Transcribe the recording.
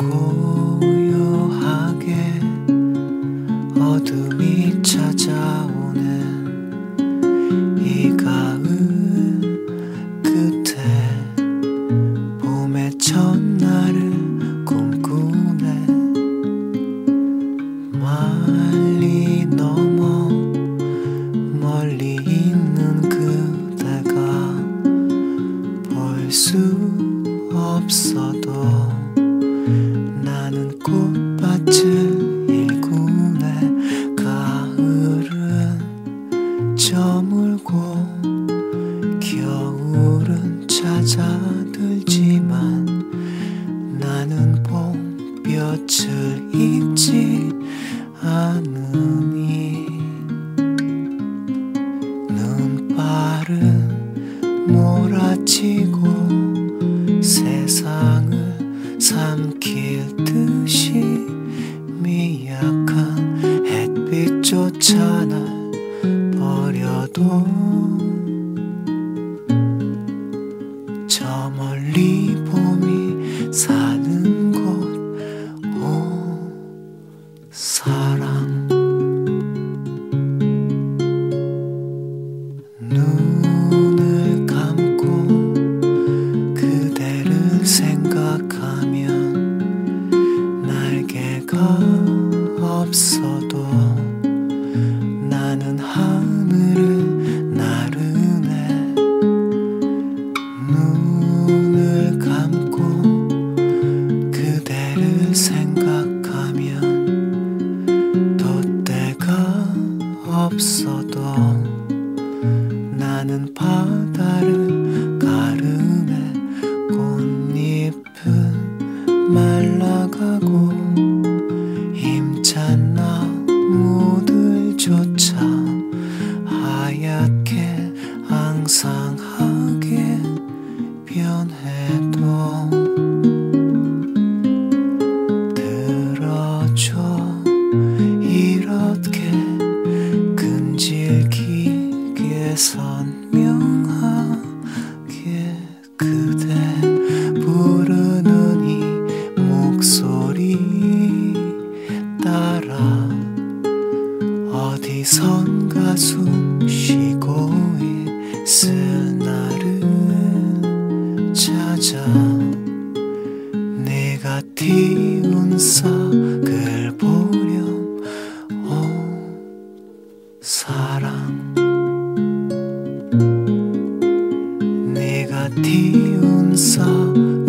고요하게 어둠이 찾아오는 이 가을 끝에 봄의 첫날을 꿈꾸네. 멀리 넘어 멀리 있는 그대가 볼 수 없어 저물고 겨울은 찾아들지만 나는 봄볕을 잊지 않으니 눈발은 몰아치고 없어도 나는 하늘을 나르네. 눈을 감고 그대를 생각하면 돛대가 없어도 나는 바 선명하게 그대 부르는 이 목소리 따라 어디선가 숨 쉬고 있을 나를 찾아 내가 보 네가 띄운 네 서